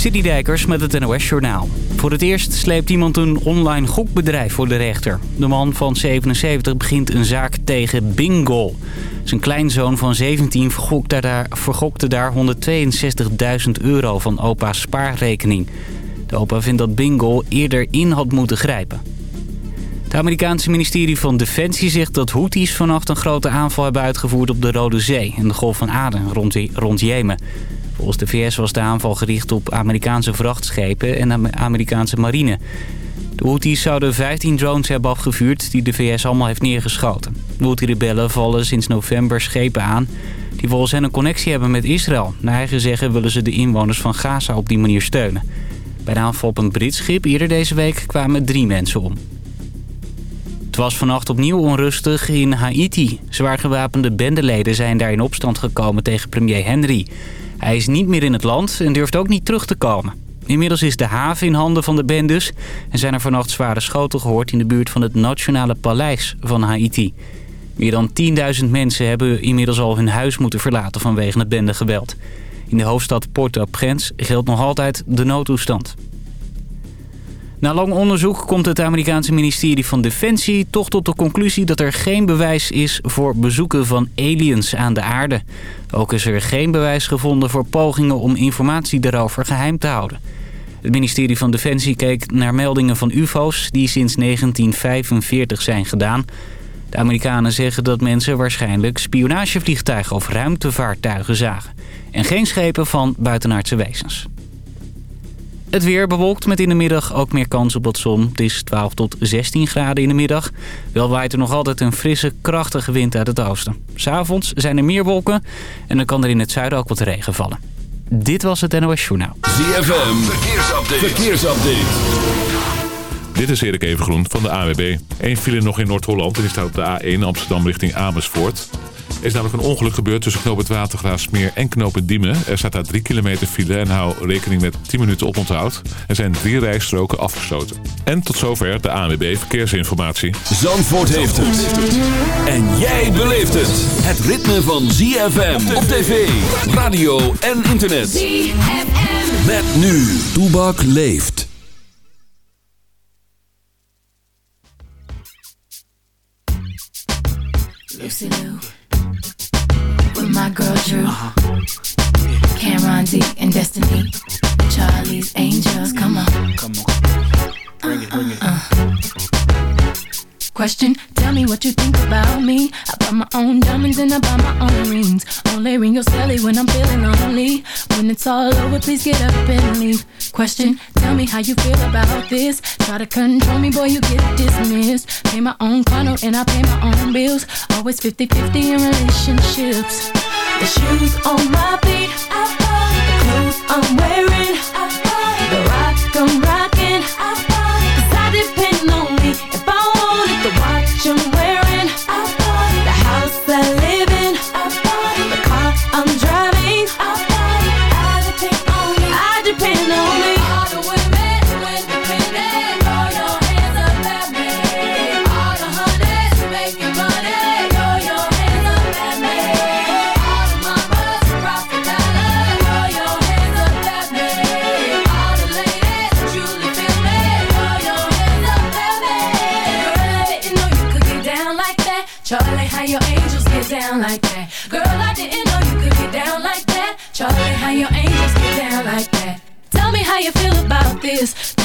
Dijkers met het NOS Journaal. Voor het eerst sleept iemand een online gokbedrijf voor de rechter. De man van 77 begint een zaak tegen Bingo. Zijn kleinzoon van 17 vergokte daar, vergokte daar 162.000 euro van opa's spaarrekening. De opa vindt dat Bingo eerder in had moeten grijpen. Het Amerikaanse ministerie van Defensie zegt dat Houthis vannacht een grote aanval hebben uitgevoerd op de Rode Zee en de Golf van Aden rond, rond Jemen. Volgens de VS was de aanval gericht op Amerikaanse vrachtschepen en Amerikaanse marine. De Houthis zouden 15 drones hebben afgevuurd die de VS allemaal heeft neergeschoten. De Houthi-rebellen vallen sinds november schepen aan die volgens hen een connectie hebben met Israël. Naar eigen zeggen willen ze de inwoners van Gaza op die manier steunen. Bij de aanval op een Brits schip eerder deze week kwamen drie mensen om. Het was vannacht opnieuw onrustig in Haiti. Zwaar gewapende bendeleden zijn daar in opstand gekomen tegen premier Henry. Hij is niet meer in het land en durft ook niet terug te komen. Inmiddels is de haven in handen van de bendes... en zijn er vannacht zware schoten gehoord in de buurt van het Nationale Paleis van Haiti. Meer dan 10.000 mensen hebben inmiddels al hun huis moeten verlaten vanwege het bendegeweld. In de hoofdstad Port-au-Prince geldt nog altijd de noodtoestand. Na lang onderzoek komt het Amerikaanse ministerie van Defensie toch tot de conclusie dat er geen bewijs is voor bezoeken van aliens aan de aarde. Ook is er geen bewijs gevonden voor pogingen om informatie daarover geheim te houden. Het ministerie van Defensie keek naar meldingen van ufo's die sinds 1945 zijn gedaan. De Amerikanen zeggen dat mensen waarschijnlijk spionagevliegtuigen of ruimtevaartuigen zagen. En geen schepen van buitenaardse wezens. Het weer bewolkt met in de middag ook meer kans op wat zon. Het is 12 tot 16 graden in de middag. Wel waait er nog altijd een frisse, krachtige wind uit het oosten. S'avonds zijn er meer wolken en dan kan er in het zuiden ook wat regen vallen. Dit was het NOS Journaal. ZFM, verkeersupdate. verkeersupdate. Dit is Erik Evengroen van de AWB. Eén file nog in Noord-Holland en die staat op de A1 Amsterdam richting Amersfoort. Er is namelijk een ongeluk gebeurd tussen knoop het Watergraafsmeer en knoop het Diemen. Er staat daar 3 kilometer file en hou rekening met 10 minuten oponthoud. Er zijn drie rijstroken afgesloten. En tot zover de ANWB Verkeersinformatie. Zandvoort heeft het. En jij beleeft het. Het ritme van ZFM op tv, radio en internet. ZFM. Met nu. Toebak leeft. Lucy Lou. My girl Drew. Uh-huh. Cameron D and Destiny. Charlie's Angels, come on. Come on. Bring it, bring it. Uh. Question, tell me what you think about me. I buy my own diamonds and I buy my own rings. Only ring your celly when I'm feeling lonely. When it's all over, please get up and leave. Question, tell me how you feel about this. Try to control me, boy, you get dismissed. Pay my own condo and I pay my own bills. Always 50-50 in relationships. The shoes on my feet, I buy. The clothes I'm wearing,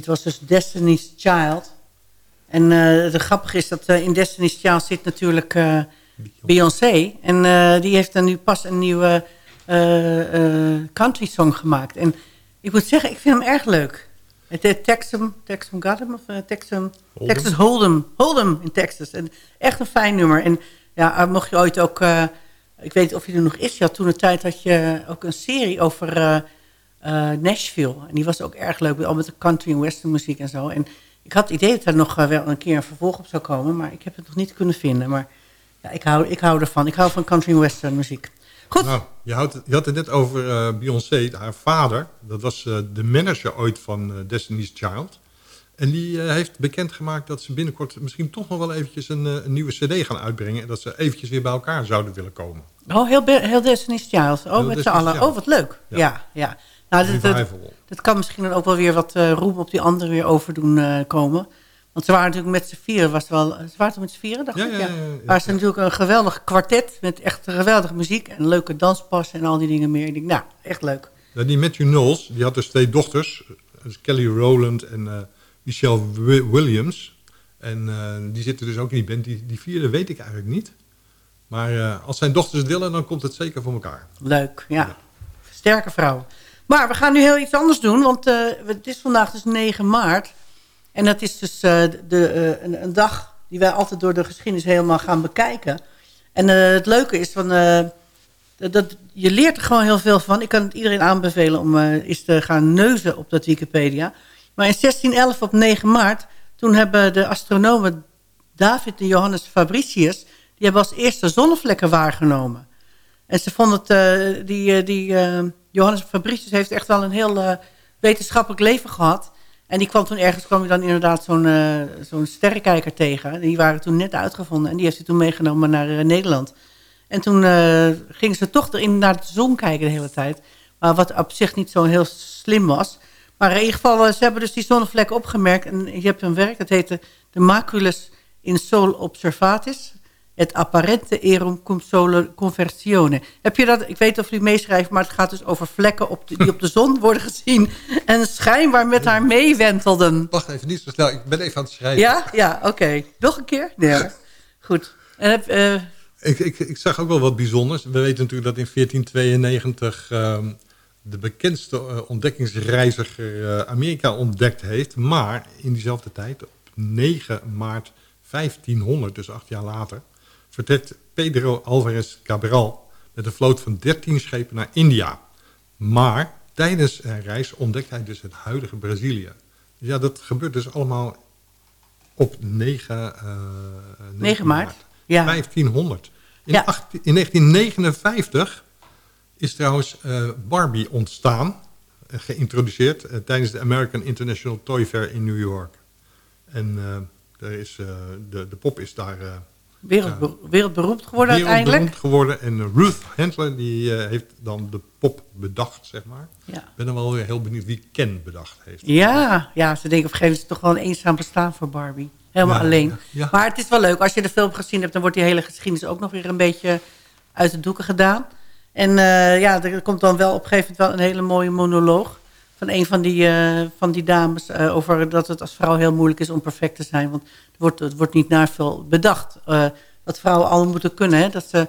Dit was dus Destiny's Child. En uh, het grappige is dat uh, in Destiny's Child zit natuurlijk uh, Beyoncé. En die heeft dan nu pas een nieuwe country song gemaakt. En ik moet zeggen, ik vind hem erg leuk. Het heet Texum, Texum Gotham of Texum, Hold'em. Texas Hold'em. Hold'em in Texas. En echt een fijn nummer. En ja, mocht je ooit ook... ik weet niet of je er nog is. Je had toen een tijd dat je ook een serie over Nashville. En die was ook erg leuk. Al met de country en western muziek en zo. En ik had het idee dat er nog wel een keer een vervolg op zou komen. Maar ik heb het nog niet kunnen vinden. Maar ja, ik, hou, ik hou ervan. Ik hou van country en western muziek. Goed. Nou, je, had het, je had het net over uh, Beyoncé, haar vader. Dat was uh, de manager ooit van uh, Destiny's Child. En die heeft bekendgemaakt dat ze binnenkort misschien toch nog wel eventjes een, een, nieuwe cd gaan uitbrengen. En dat ze eventjes weer bij elkaar zouden willen komen. Oh, heel, heel Destiny's Child. Oh, heel met z'n allen. Oh, wat leuk. Ja, ja. ja. Nou, dat, dat, kan misschien dan ook wel weer wat uh, roem op die anderen weer overdoen uh, komen. Want ze waren natuurlijk met z'n vieren. Was wel, ze waren toch met z'n vieren, dacht ja, ik? Ja, ja, ja, ze natuurlijk een geweldig kwartet met echt geweldige muziek. En leuke danspassen en al die dingen meer. Ik denk, nou, echt leuk. Ja, die Matthew Knowles, die had dus twee dochters. Dus Kelly Rowland en uh, Michelle Williams. En die zitten dus ook in die band. Die, die vierde weet ik eigenlijk niet. Maar als zijn dochters het willen, dan komt het zeker voor elkaar. Leuk, ja. Sterke vrouw. Maar we gaan nu heel iets anders doen, want uh, het is vandaag dus 9 maart. En dat is dus uh, de, uh, een, een, dag die wij altijd door de geschiedenis helemaal gaan bekijken. En het leuke is, van, dat, je leert er gewoon heel veel van. Ik kan het iedereen aanbevelen om eens te gaan neuzen op dat Wikipedia. Maar in 1611 op 9 maart, toen hebben de astronomen David en Johannes Fabricius... die hebben als eerste zonnevlekken waargenomen. En ze vonden het, die... die Johannes Fabricius heeft echt wel een heel uh, wetenschappelijk leven gehad. En die kwam toen ergens, kwam je dan inderdaad zo'n uh, zo'n sterrenkijker tegen. Die waren toen net uitgevonden. En die heeft hij toen meegenomen naar uh, Nederland. En toen gingen ze toch erin naar de zon kijken de hele tijd. Maar wat op zich niet zo heel slim was. Maar in ieder geval, ze hebben dus die zonnevlekken opgemerkt. En je hebt een werk, dat heette de Maculus in Sol Observatis het apparente erum cum conversione. Heb je dat? Ik weet of u meeschrijft, maar het gaat dus over vlekken op die op de zon worden gezien. En schijnbaar met haar meewentelden. Wacht even, niet zo snel. Ik ben even aan het schrijven. Ja? Ja, oké. Nog een keer? Nee. Goed. En heb, uh... ik, ik, ik zag ook wel wat bijzonders. We weten natuurlijk dat in 1492 uh, de bekendste uh, ontdekkingsreiziger uh, Amerika ontdekt heeft. Maar in diezelfde tijd, op 9 maart 1500, dus acht jaar later vertrekt Pedro Alvarez Cabral met een vloot van 13 schepen naar India. Maar tijdens zijn reis ontdekt hij dus het huidige Brazilië. Ja, dat gebeurt dus allemaal op 9, uh, 9, 9 maart, maart ja. 1500. In, ja. 18, in, 1959 is trouwens uh, Barbie ontstaan, uh, geïntroduceerd tijdens de American International Toy Fair in New York. En daar is, de, de pop is daar Wereldbe wereldberoemd geworden uiteindelijk. Wereldberoemd geworden. En Ruth Handler die, uh, heeft dan de pop bedacht, zeg maar. Ik ja. ben dan wel weer heel benieuwd wie Ken bedacht heeft. Ja, ja ze denken op een gegeven moment toch wel een eenzaam bestaan voor Barbie. Helemaal ja, alleen. Ja. Maar het is wel leuk. Als je de film gezien hebt, dan wordt die hele geschiedenis ook nog weer een beetje uit de doeken gedaan. En uh, ja, er komt dan wel op een gegeven moment wel een hele mooie monoloog van een van die, uh, van die dames... Uh, over dat het als vrouw heel moeilijk is om perfect te zijn. Want het wordt, het wordt niet naar veel bedacht. Uh, dat vrouwen al moeten kunnen. Hè? Dat ze,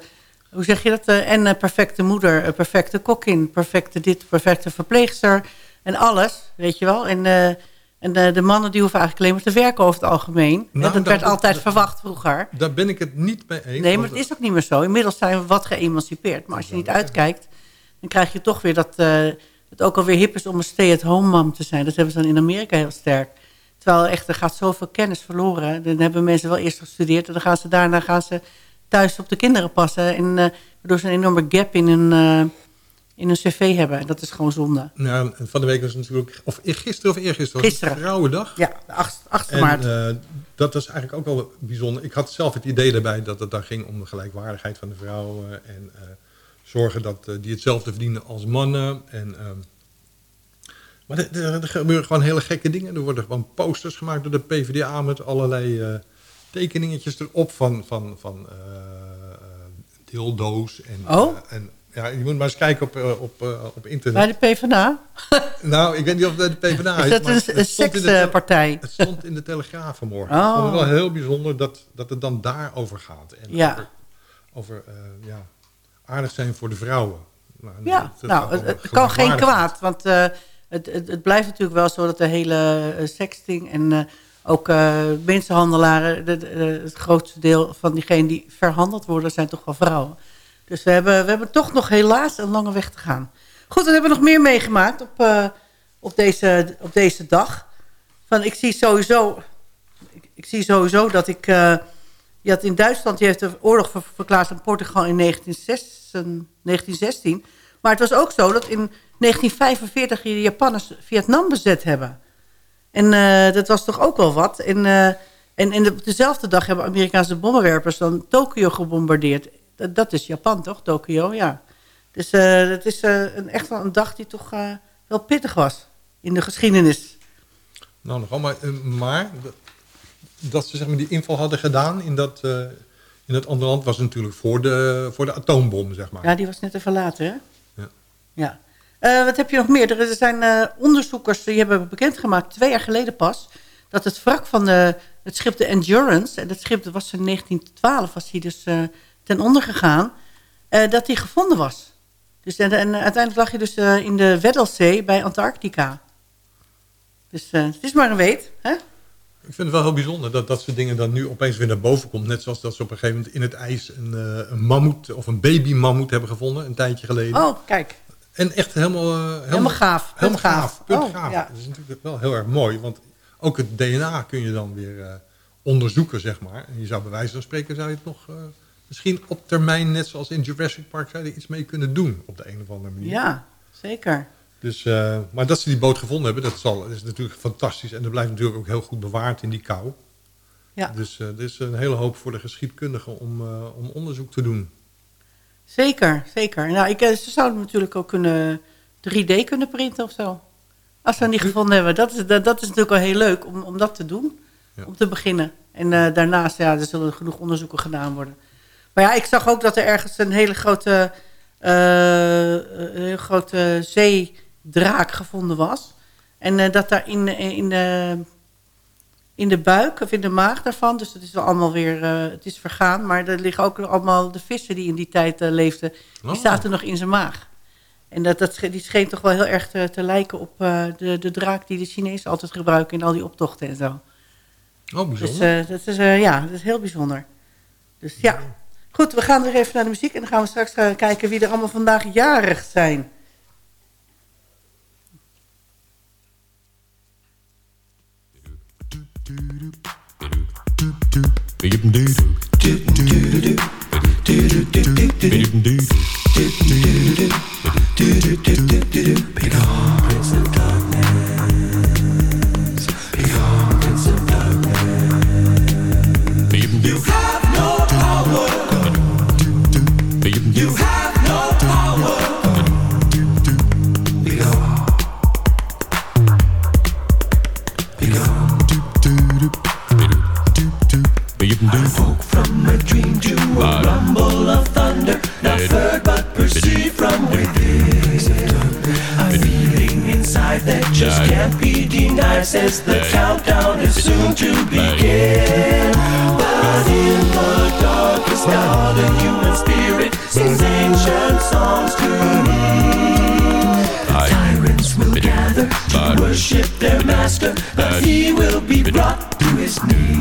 hoe zeg je dat? en perfecte moeder, perfecte kokkin, perfecte dit, perfecte verpleegster. En alles, weet je wel. En, en de, de, mannen die hoeven eigenlijk alleen maar te werken over het algemeen. Nou, dat, werd altijd verwacht vroeger. Daar ben ik het niet mee eens. Nee, maar het is ook niet meer zo. Inmiddels zijn we wat geëmancipeerd. Maar als je niet uitkijkt, dan krijg je toch weer dat het ook alweer hip is om een stay-at-home mom te zijn. Dat hebben ze dan in Amerika heel sterk. Terwijl echt, er gaat zoveel kennis verloren. Dan hebben mensen wel eerst gestudeerd... en dan gaan ze daarna gaan ze thuis op de kinderen passen... En, uh, waardoor ze een enorme gap in hun, uh, in hun cv hebben. En dat is gewoon zonde. Nou, van de week was het natuurlijk... of gisteren of eergisteren gisteren. Vrouwendag. Ja, de 8, 8 maart. En, uh, dat was eigenlijk ook wel bijzonder. Ik had zelf het idee daarbij dat het daar ging om de gelijkwaardigheid van de vrouwen... en zorgen dat uh, die hetzelfde verdienen als mannen. En, uh, maar er, er, gebeuren gewoon hele gekke dingen. Er worden gewoon posters gemaakt door de PvdA met allerlei uh, tekeningetjes erop van, van, van dildo's. En, oh? en Ja, je moet maar eens kijken op, eh, op, eh, op Bij internet. de PvdA? Nou, ik weet niet of het de PvdA is. Is dat maar een, sekspartij? Het stond in de Telegraaf vanmorgen. Oh. Ik vond het wel heel bijzonder dat, dat het dan daarover gaat. En Ja. over, over eh, ja, aardig zijn voor de vrouwen. Nou, Ja, dat- nou, het, kan geen kwaad. Want eh, het, het, het blijft natuurlijk wel zo dat de hele eh, sexting... en eh, ook mensenhandelaren... de- de- het grootste deel van diegenen die verhandeld worden... zijn toch wel vrouwen. Dus we hebben, we hebben toch nog helaas een lange weg te gaan. Goed, we hebben nog meer meegemaakt op, op, deze, op deze dag. Van, ik zie sowieso... Ik, ik zie sowieso dat ik... je had in Duitsland, die heeft de oorlog ver- verklaard aan Portugal in 1916, 1916. Maar het was ook zo dat in 1945 de Japanners Vietnam bezet hebben. En eh, dat was toch ook wel wat. En, eh, en, en op dezelfde dag hebben Amerikaanse bommenwerpers dan Tokio gebombardeerd. Dat, dat is Japan toch, Tokio, ja. Dus eh het is een, echt wel een dag die toch wel pittig was in de geschiedenis. Nou, nogal, maar, eh, maar dat, ze zeg maar, die inval hadden gedaan in dat, eh, in dat andere land... was natuurlijk voor de, voor de atoombom, zeg maar. Ja, die was net even later, hè? Ja. Ja. Eh, wat heb je nog meer? Er zijn eh, onderzoekers die hebben bekendgemaakt, twee jaar geleden pas... dat het wrak van de, het schip de Endurance... en dat schip dat was in 1912, was hij dus ten onder gegaan... dat die gevonden was. Dus, en, en uiteindelijk lag je dus in de Weddellzee bij Antarctica. Dus het is maar een weet, hè? Ik vind het wel heel bijzonder dat dat soort dingen dan nu opeens weer naar boven komt. Net zoals dat ze op een gegeven moment in het ijs een, eh, een mammoet of een babymammoet hebben gevonden, een tijdje geleden. Oh, kijk. En echt helemaal... eh, helemaal, Helemaal gaaf. Helemaal gaaf. Punt Oh, gaaf. ja. Dat is natuurlijk wel heel erg mooi, want ook het DNA kun je dan weer eh, onderzoeken, zeg maar. En je zou bij wijze van spreken zou je het nog misschien op termijn, net zoals in Jurassic Park, zou je er iets mee kunnen doen op de een of andere manier. Ja, zeker. Dus, eh, maar dat ze die boot gevonden hebben, dat, zal, dat is natuurlijk fantastisch. En dat blijft natuurlijk ook heel goed bewaard in die kou. Ja. Dus eh, er is een hele hoop voor de geschiedkundigen om, eh, om onderzoek te doen. Zeker, zeker. Nou, ik, ze zouden natuurlijk ook kunnen 3D kunnen printen of zo. Als we die gevonden hebben. Dat is, dat, dat is natuurlijk wel heel leuk om, om dat te doen. Ja. Om te beginnen. En daarnaast, ja, er zullen genoeg onderzoeken gedaan worden. Maar ja, ik zag ook dat er ergens een hele grote, een hele grote zeedraak gevonden was. En eh, dat daar in, in, de, in de buik of in de maag daarvan, dus het is wel allemaal weer, eh, het is vergaan. Maar er liggen ook allemaal de vissen die in die tijd eh, leefden, die Oh. zaten nog in zijn maag. En dat, dat, die scheen toch wel heel erg te, te lijken op eh, de, de draak die de Chinezen altijd gebruiken in al die optochten en zo. Oh, Dus bijzonder. eh, dat is, eh, ja, dat is heel bijzonder. Dus ja. Goed, we gaan weer even naar de muziek. En dan gaan we straks gaan kijken wie er allemaal vandaag jarig zijn. Pick up. From a dream to a rumble of thunder, not heard but perceived from within. A feeling inside that just can't be denied says the countdown is soon to begin. But in the darkest hour, the human spirit sings ancient songs to me. Tyrants will gather to worship their master, but he will be brought to his knees.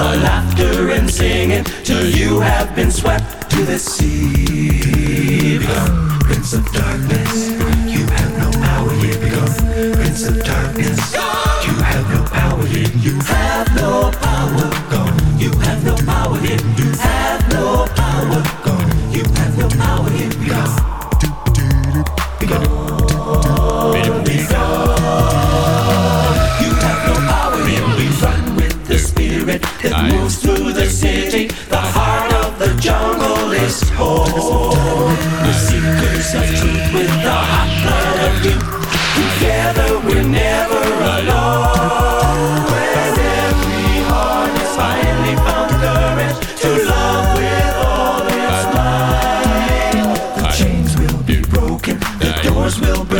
the laughter and singing till you have been swept to the sea. Become Prince of Darkness. Jungle. The seekers of truth with the hot blood of youth. Together we're never alone. When every heart has finally found courage to love with all its might. The chains will be broken, the doors will burst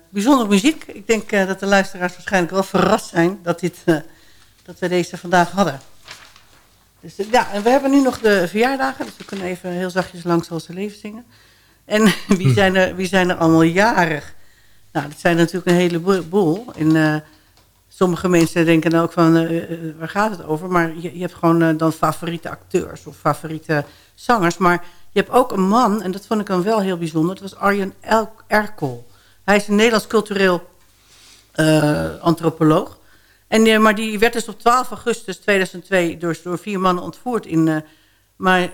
bijzondere muziek. Ik denk eh, dat de luisteraars waarschijnlijk wel verrast zijn dat, dit, eh, dat we deze vandaag hadden. Dus eh, ja, en we hebben nu nog de verjaardagen. Dus we kunnen even heel zachtjes lang zoals ze leven zingen. En wie zijn, er, wie zijn er allemaal jarig? Nou, dat zijn natuurlijk een heleboel. En eh, sommige mensen denken dan ook van, waar gaat het over? Maar je, je hebt gewoon dan favoriete acteurs of favoriete zangers. Maar je hebt ook een man, en dat vond ik dan wel heel bijzonder. Dat was Arjen El-. Hij is een Nederlands cultureel eh, antropoloog. En, eh, maar die werd dus op 12 augustus 2002 door, door vier mannen ontvoerd in eh Ma-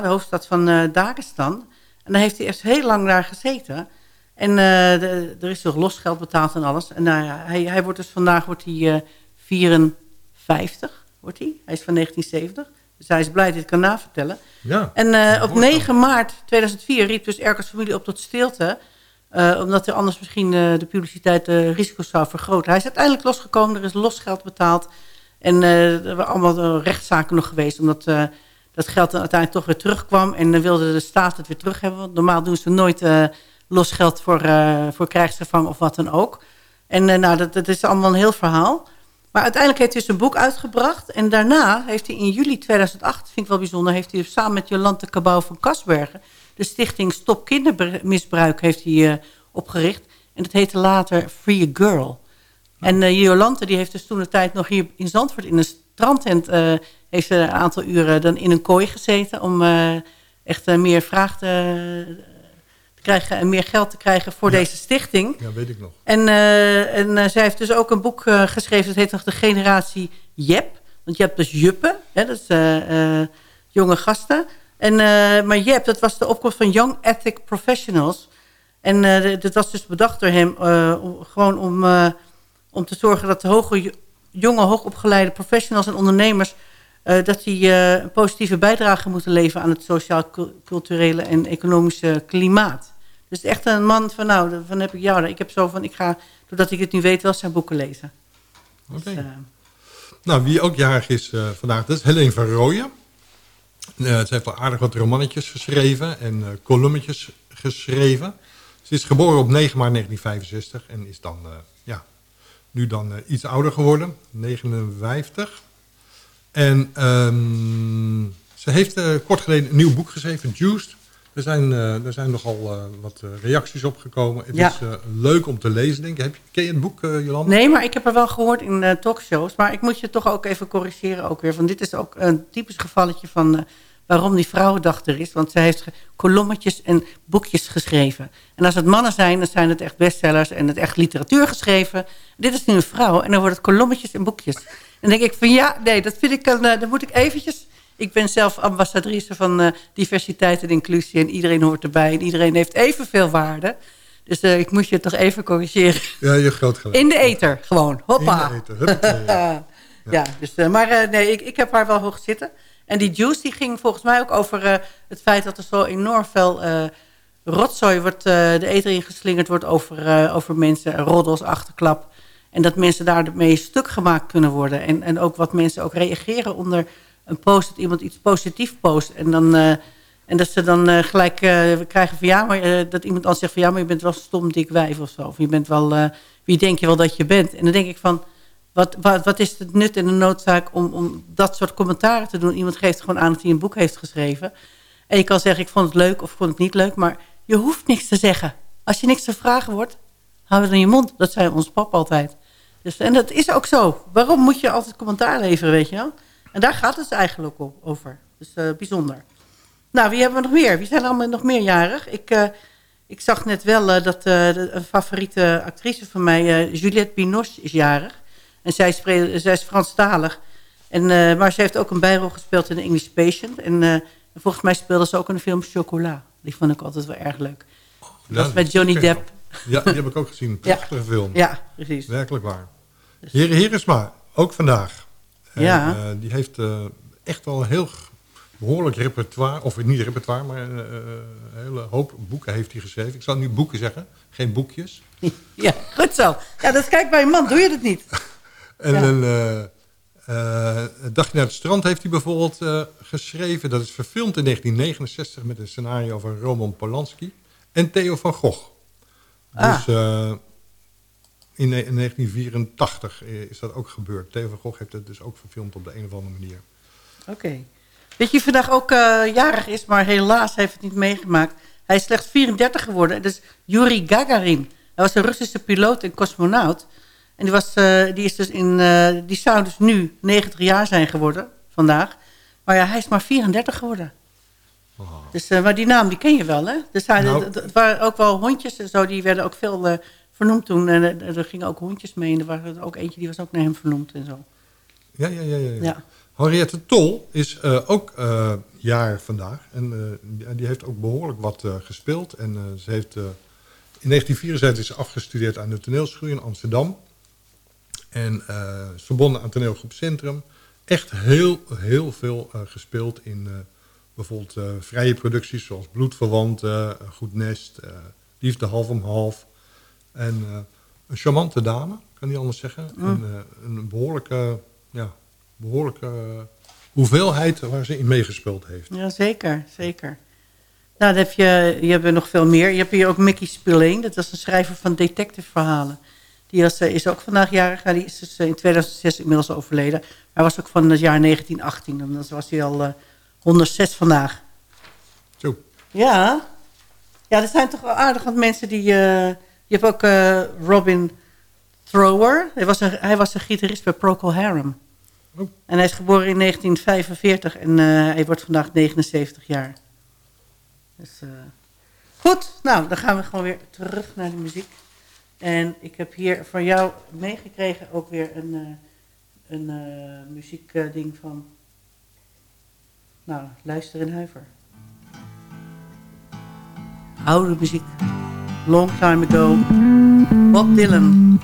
de hoofdstad van Dagestan. En daar heeft hij echt heel lang daar gezeten. En de- er is toch losgeld betaald en alles. En nou hij, hij wordt dus vandaag wordt hij, eh 54, wordt hij. Hij is van 1970. Dus hij is blij dat het kan navertellen. Ja. En op hoort 9 maart 2004 riep dus Erkers familie op tot stilte. Eh, omdat er anders misschien eh, de publiciteit de risico's zou vergroten. Hij is uiteindelijk losgekomen, er is losgeld betaald. En eh, er waren allemaal eh, rechtszaken nog geweest. Omdat eh, dat geld uiteindelijk toch weer terugkwam. En dan wilde de staat het weer terug hebben. Want normaal doen ze nooit eh, losgeld voor, eh, voor krijgsgevang of wat dan ook. En eh, nou, dat, is allemaal een heel verhaal. Maar uiteindelijk heeft hij zijn boek uitgebracht. En daarna heeft hij in juli 2008, vind ik wel bijzonder... heeft hij samen met Jolante Cabau van Kasbergen... de stichting Stop Kindermisbruik heeft hij, eh, opgericht. En dat heette later Free a Girl. En eh, Jolante die heeft dus toen de tijd nog hier in Zandvoort... in een strandtent eh, heeft ze een aantal uren dan in een kooi gezeten... om echt meer vraag te, te krijgen en meer geld te krijgen voor deze stichting... Ja, weet ik nog. En, en zij heeft dus ook een boek geschreven. Dat heet nog De Generatie Jep. Want je hebt dus Juppen. Hè, dat is jonge gasten. En, eh, maar Jep, dat was de opkomst van Young Ethic Professionals. En eh, dat was dus bedacht door hem. eh, gewoon om, om te zorgen dat de hoge, jonge, hoogopgeleide professionals en ondernemers... dat die een positieve bijdrage moeten leveren aan het sociaal, cul- culturele en economische klimaat. Dus echt een man van, nou, dan heb ik jou. Ik heb zo van, ik ga, doordat ik het nu weet, wel zijn boeken lezen. Oké. Dus, Nou, wie ook jarig is vandaag, dat is Helene van Rooyen. Eh, ze heeft al aardig wat romannetjes geschreven en eh columnetjes geschreven. Ze is geboren op 9 maart 1965 en is dan, eh, ja, nu dan eh, iets ouder geworden, 59. En ehm, ze heeft eh, kort geleden een nieuw boek geschreven, Juiced. Er zijn, eh, er zijn nogal eh, wat eh, reacties op gekomen. Het Ja. is leuk om te lezen, denk ik. Heb je, ken je het boek, Jolanda? nee, maar ik heb er wel gehoord in talkshows. Maar ik moet je toch ook even corrigeren ook weer. Van dit is ook een typisch gevalletje van waarom die Vrouwendag er is. Want zij heeft kolommetjes en boekjes geschreven. En als het mannen zijn, dan zijn het echt bestsellers en het echt literatuur geschreven. Dit is nu een vrouw en dan wordt het kolommetjes en boekjes. En dan denk ik van ja, nee, dat vind ik, een, dan moet ik eventjes... Ik ben zelf ambassadrice van eh, diversiteit en inclusie. En iedereen hoort erbij. En iedereen heeft evenveel waarde. Dus eh, ik moet je toch even corrigeren. Ja, je groot gelijk. In de eter, gewoon. Hoppa. In de. Huppatee, ja. ja. dus, eh, maar nee, ik, ik heb haar wel hoog zitten. En die juice die ging volgens mij ook over het feit dat er zo enorm veel rotzooi wordt de eter ingeslingerd wordt over, over mensen. Roddels, achterklap. En dat mensen daarmee stuk gemaakt kunnen worden. En, en ook wat mensen ook reageren onder een post. Dat iemand iets positief post. En, dan, eh, en dat ze dan eh, gelijk eh, krijgen van ja, maar dat iemand dan zegt van ja, maar je bent wel stom dik wijf of zo. Of je bent wel, wie denk je wel dat je bent? En dan denk ik van, wat, wat, wat is het nut en de noodzaak om, om dat soort commentaren te doen? Iemand geeft gewoon aan dat hij een boek heeft geschreven. En je kan zeggen, ik vond het leuk of ik vond het niet leuk. Maar je hoeft niks te zeggen. Als je niks te vragen wordt, hou het in je mond. Dat zei ons pap altijd. Dus, en dat is ook zo. Waarom moet je altijd commentaar leveren, weet je wel? En daar gaat het eigenlijk over. Dus eh, bijzonder. Nou, wie hebben we nog meer? Wie zijn allemaal nog meerjarig? Ik, eh, ik zag net wel eh, dat de- een favoriete actrice van mij, Juliette Binoche, is jarig. En zij is, zij is Franstalig. En, maar ze heeft ook een bijrol gespeeld in The English Patient. En volgens mij speelde ze ook in de film Chocolat. Die vond ik altijd wel erg leuk. Dat was met Johnny. Depp. Ja, die heb ik ook gezien. Een Ja. prachtige film. Ja, precies. Werkelijk waar. Heren Heresma, ook vandaag. Ja. eh, die heeft eh, echt wel een heel behoorlijk repertoire. Of niet repertoire, maar een, eh, een hele hoop boeken heeft hij geschreven. Ik zou nu boeken zeggen, geen boekjes. Ja, goed zo. Ja, dat kijk bij een man. Doe je dat niet? En Ja. een Het Dagje naar het strand heeft hij bijvoorbeeld geschreven. Dat is verfilmd in 1969 met een scenario van Roman Polanski en Theo van Gogh. Ah. Dus in, ne- in 1984 is dat ook gebeurd. Theo van Gogh heeft het dus ook verfilmd op de een of andere manier. Oké. Weet je, vandaag ook eh, jarig is, maar helaas heeft het niet meegemaakt. Hij is slechts 34 geworden. Dat is Yuri Gagarin. Hij was een Russische piloot en cosmonaut. En die, was, eh, die, is dus in, eh, die zou dus nu 90 jaar zijn geworden, vandaag. Maar ja, hij is maar 34 geworden. Dus, eh, maar die naam, die ken je wel, hè? Dus hij, Nou. d- het waren ook wel hondjes en zo, die werden ook veel eh, vernoemd toen. En eh, er gingen ook hondjes mee. En er was ook eentje, die was ook naar hem vernoemd en zo. Ja, ja, ja. ja, ja. Ja. Henriette Tol is eh, ook eh jaar vandaag. En die- heeft ook behoorlijk wat gespeeld. En ze heeft, in 1974 is afgestudeerd aan de toneelschool in Amsterdam. En is verbonden aan toneelgroep Centrum. Echt heel, heel veel gespeeld in bijvoorbeeld vrije producties zoals Bloedverwanten, Goed Nest, Liefde half om half. En eh, een charmante dame, kan niet anders zeggen. En, eh, een behoorlijke, ja, behoorlijke hoeveelheid waar ze in meegespeeld heeft. Ja, zeker, zeker. Nou, dan heb je, je hebt er nog veel meer. Je hebt hier ook Mickey Spillane. Dat was een schrijver van detective verhalen. Die was, eh, is ook vandaag jarig. Ja, die is dus in 2006 inmiddels overleden. Hij was ook van het jaar 1918. En dan was hij al eh, 106 vandaag. Zo. Ja. Ja, er zijn toch wel aardig wat mensen die... je hebt ook eh, Robin Thrower. Hij was, een, hij was een gitarist bij Procol Harum. Oh. En hij is geboren in 1945 en eh, hij wordt vandaag 79 jaar. Dus, eh, goed, nou, dan gaan we gewoon weer terug naar de muziek. En ik heb hier voor jou meegekregen ook weer een, een eh, muziekding van... Nou, luister en huiver. Oude muziek. Long time ago. Bob Dylan.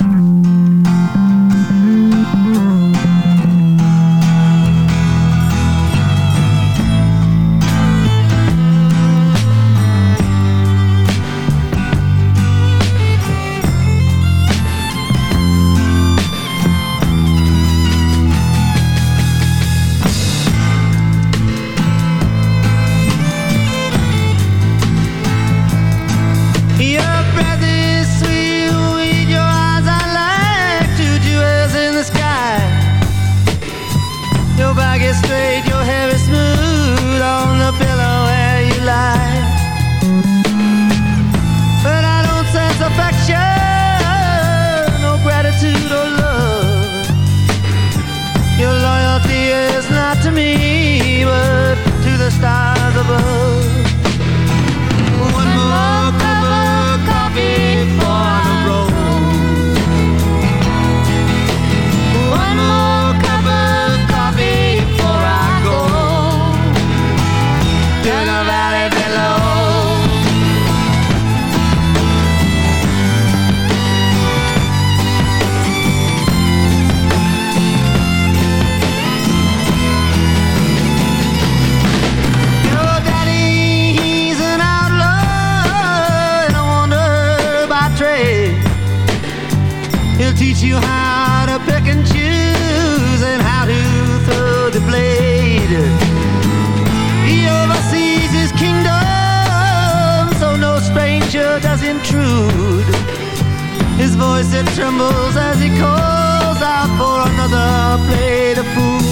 Voice it trembles as he calls out for another plate of food.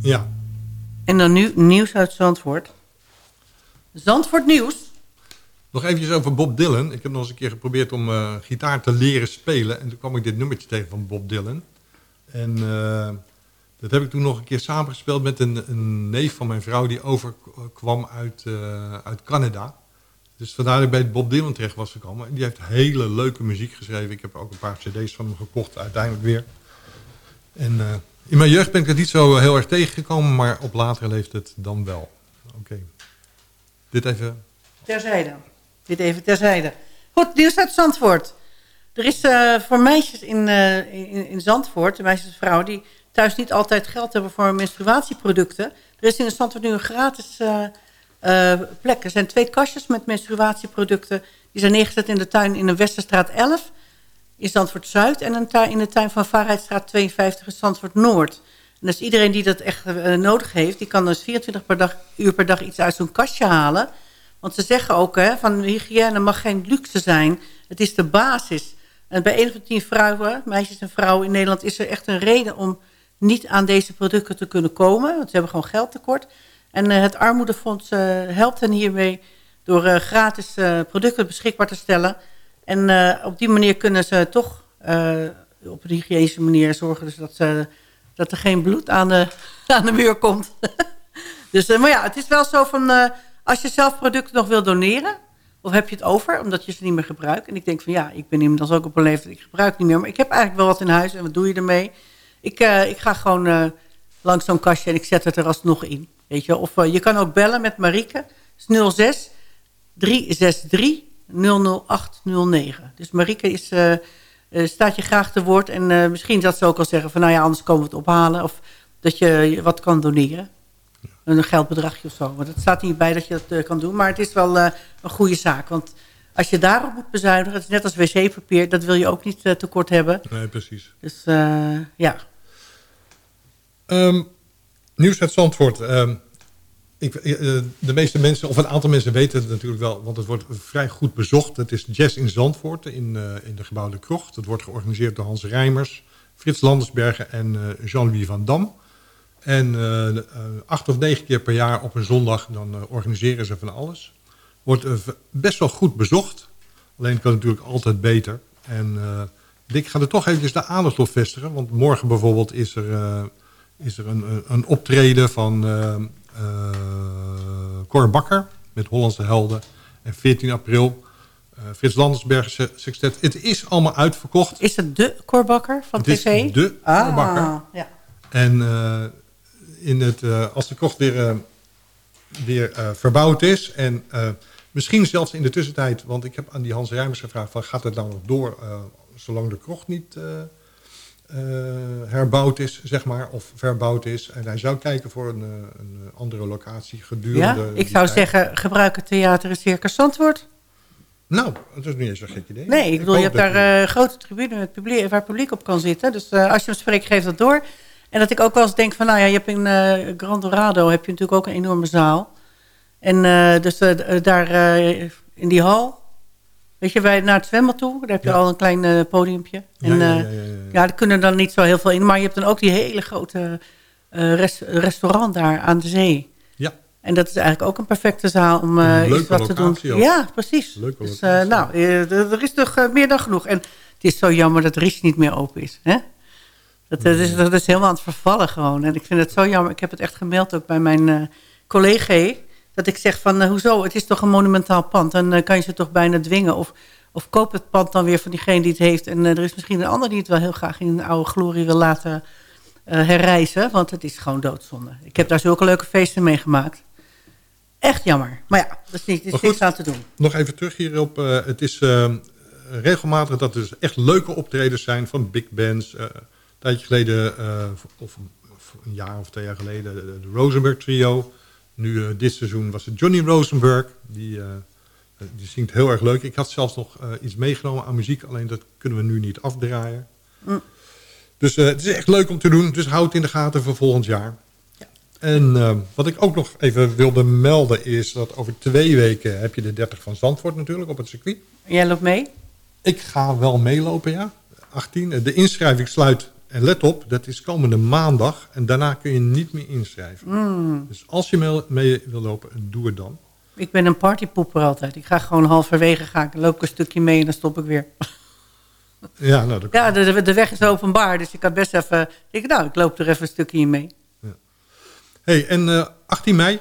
Ja, En dan nu nieuws uit Zandvoort. Zandvoort nieuws. nog eventjes over Bob Dylan. Ik heb nog eens een keer geprobeerd om eh, gitaar te leren spelen. En toen kwam ik dit nummertje tegen van Bob Dylan. En eh, dat heb ik toen nog een keer samengespeeld met een, een neef van mijn vrouw... die overkwam uit, eh, uit Canada. Dus vandaar dat ik bij Bob Dylan terecht was gekomen. En die heeft hele leuke muziek geschreven. Ik heb ook een paar cd's van hem gekocht uiteindelijk weer. En in mijn jeugd ben ik het niet zo heel erg tegengekomen... maar op latere leeftijd dan wel. Oké. Dit even Terzijde. Dit even terzijde. Goed, nieuws uit Zandvoort. Er is eh, voor meisjes in, eh, in, in Zandvoort, meisjes en vrouwen... die thuis niet altijd geld hebben voor menstruatieproducten. Er is in Zandvoort nu een gratis eh, eh, plek. Er zijn twee kastjes met menstruatieproducten. Die zijn neergezet in de tuin in de Westerstraat 11 in Zandvoort-Zuid... en een tuin, in de tuin van Vaarheidstraat 52 in Zandvoort-Noord. En dus iedereen die dat echt eh, nodig heeft... die kan dus 24 per dag, uur per dag iets uit zo'n kastje halen... Want ze zeggen ook, hè, van hygiëne mag geen luxe zijn. Het is de basis. En bij 1 van 10 vrouwen, meisjes en vrouwen in Nederland... is er echt een reden om niet aan deze producten te kunnen komen. Want ze hebben gewoon geldtekort. En eh, het Armoedefonds eh, helpt hen hiermee... door gratis producten beschikbaar te stellen. En eh, op die manier kunnen ze toch eh, op een hygiënische manier zorgen... Dus dat, ze, dat er geen bloed aan de, aan de muur komt. dus, eh, maar ja, het is wel zo van... als je zelf producten nog wil doneren... of heb je het over, omdat je ze niet meer gebruikt... en ik denk van ja, ik ben inmiddels ook op een leeftijd... ik gebruik niet meer, maar ik heb eigenlijk wel wat in huis... en wat doe je ermee? Ik, ik ga gewoon langs zo'n kastje en ik zet het er alsnog in. Weet je? Of je kan ook bellen met Marieke. Het is 06 363 00809. Dus Marieke is, eh, eh, staat je graag te woord. En eh, misschien dat ze ook al zeggen van... nou ja, anders komen we het ophalen. Of dat je wat kan doneren. Een geldbedragje of zo. Maar dat staat niet bij dat je dat kan doen. Maar het is wel een goede zaak. Want als je daarop moet bezuinigen... het is net als wc-papier. Dat wil je ook niet tekort hebben. Nee, precies. Dus ja. Ehm, nieuws uit Zandvoort. Ehm, ik, eh, de meeste mensen, of een aantal mensen weten het natuurlijk wel, want het wordt vrij goed bezocht. Het is Jazz in Zandvoort in, eh, in de gebouwde krocht. Het wordt georganiseerd door Hans Rijmers, Frits Landersbergen en eh, Jean-Louis van Dam. En eh, eh, acht of negen keer per jaar op een zondag dan eh, organiseren ze van alles. Wordt eh, best wel goed bezocht. Alleen kan het natuurlijk altijd beter. En eh, ik ga er toch eventjes de aandacht op vestigen. Want morgen bijvoorbeeld is er, eh, is er een, een- optreden van eh eh, Cor Bakker met Hollandse Helden. En 14 april eh, Frits Landersberg se- Sextet. Het is allemaal uitverkocht. Is het de Korbakker van Het is tv? de ah, Korbakker. Ja. En eh, in het, eh, als de krocht weer, eh, weer eh, verbouwd is... en eh, misschien zelfs in de tussentijd... want ik heb aan die Hans Rijmers gevraagd... Van, gaat het nou nog door eh, zolang de krocht niet eh, eh, herbouwd is, zeg maar... of verbouwd is. En hij zou kijken voor een, eh, een andere locatie gedurende... ja, ik zou tijd. zeggen, gebruik het theater in Circus Zandvoort. Nou, dat is niet eens een gek idee. Nee, ik bedoel, je hebt daar een grote tribune met publiek, waar publiek op kan zitten. Dus eh, als je hem spreekt, geef dat door. En dat ik ook wel eens denk van, nou ja, je hebt in eh Grand Dorado heb je natuurlijk ook een enorme zaal. En eh, dus eh, daar eh, in die hal, weet je, bij, naar het zwembad toe, daar heb je Ja. al een klein eh, podiumpje. Ja, En, ja, eh, ja, ja, ja. er kunnen dan niet zo heel veel in. Maar je hebt dan ook die hele grote eh, res- restaurant daar aan de zee. Ja. En dat is eigenlijk ook een perfecte zaal om iets wat te doen. ook. Ja, precies. Leuke dus, nou, er is toch meer dan genoeg. En het is zo jammer dat Ries niet meer open is. Hè? Dat, dat, is, dat is helemaal aan het vervallen gewoon. En ik vind het zo jammer. Ik heb het echt gemeld ook bij mijn collega. Dat ik zeg van, eh, hoezo? Het is toch een monumentaal pand. Dan eh, kan je ze toch bijna dwingen. Of, of koop het pand dan weer van diegene die het heeft. En eh, er is misschien een ander die het wel heel graag in een oude glorie wil laten herreizen. Want het is gewoon doodzonde. Ik heb daar zulke leuke feesten mee gemaakt. Echt jammer. Maar ja, er is, niet, is goed. niks aan te doen. Nog even terug hierop. het is eh, regelmatig dat er dus echt leuke optredens zijn van big bands. Eh, een tijdje geleden, of, of een jaar of twee jaar geleden, de, de Rosenberg Trio. Nu eh, dit seizoen was het Johnny Rosenberg. Die, eh, eh, die zingt heel erg leuk. Ik had zelfs nog iets meegenomen aan muziek. Alleen dat kunnen we nu niet afdraaien. Mm. Dus het is echt leuk om te doen. Dus houd in de gaten voor volgend jaar. En wat ik ook nog even wilde melden is dat over twee weken heb je de 30 van Zandvoort natuurlijk op het circuit. Jij loopt mee? Ik ga wel meelopen, ja. 18. De inschrijving sluit, en let op, dat is komende maandag. En daarna kun je niet meer inschrijven. Mm. Dus als je mee, mee wil lopen, doe het dan. Ik ben een partypoeper altijd. Ik ga gewoon halverwege, ga ik, loop ik een stukje mee en dan stop ik weer. Ja, nou, dat Ja, de, de weg is openbaar, dus ik kan best even... Ik, nou, ik loop er even een stukje in mee. Hey, en eh, 18 mei,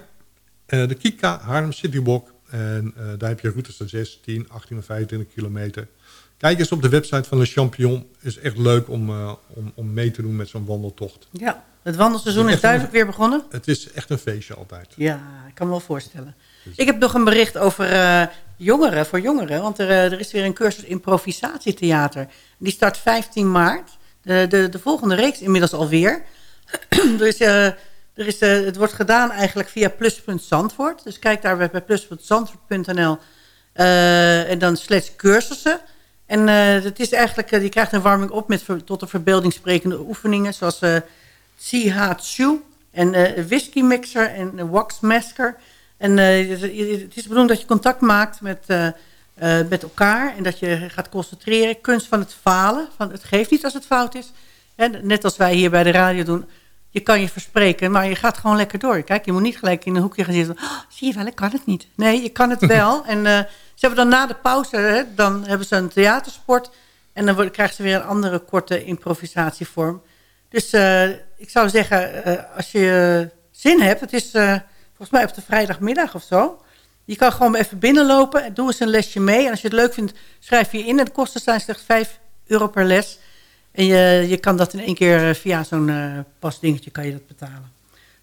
eh, de Kika Haarlem City Walk. En eh, daar heb je routes van 16, 18 en 25 kilometer. Kijk eens op de website van Le Champion. is echt leuk om, eh, om, om mee te doen met zo'n wandeltocht. Ja, het wandelseizoen is duidelijk weer begonnen. Het is echt een feestje altijd. Ja, ik kan me wel voorstellen. Ik heb nog een bericht over eh, jongeren, voor jongeren. Want er, eh, er is weer een cursus improvisatietheater. Die start 15 maart. De, de, de volgende reeks inmiddels alweer. er eh, er is, het wordt gedaan eigenlijk via Pluspunt Zandvoort. Dus kijk daar bij plus.zandvoort.nl eh, en dan slash cursussen. En eh, het is eigenlijk, eh, je krijgt een warming op met tot de verbeelding sprekende oefeningen. Zoals eh Chihatsu en eh whisky mixer en wax masker. En het is bedoeld dat je contact maakt met, met elkaar. En dat je gaat concentreren. Kunst van het falen. Van het geeft niet als het fout is. En net als wij hier bij de radio doen. Je kan je verspreken, maar je gaat gewoon lekker door. Kijk, je moet niet gelijk in een hoekje gaan zitten. "Oh, zie je wel, ik kan het niet. Nee, je kan het wel. en ze hebben dan na de pauze, hè, dan hebben ze een theatersport. En dan krijgen ze weer een andere korte improvisatievorm. Dus eh, ik zou zeggen, eh, als je eh, zin hebt, het is volgens mij op de vrijdagmiddag of zo. Je kan gewoon even binnenlopen en doe eens een lesje mee. En als je het leuk vindt, schrijf je in. En de kosten zijn slechts 5 euro per les. En je, je kan dat in één keer via zo'n pasdingetje kan je dat betalen.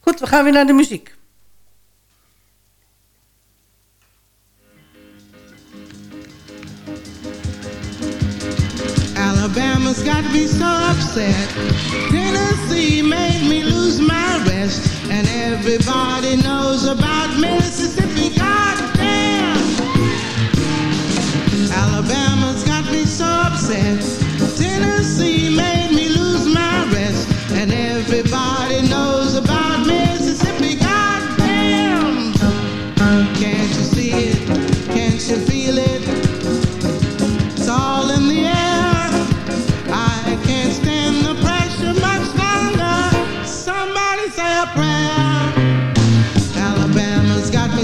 Goed, we gaan weer naar de muziek. Alabama's got me so upset. Tennessee made me lose my rest. And everybody knows about Mississippi. Goddamn! Alabama's got me so upset. Tennessee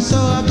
so upset.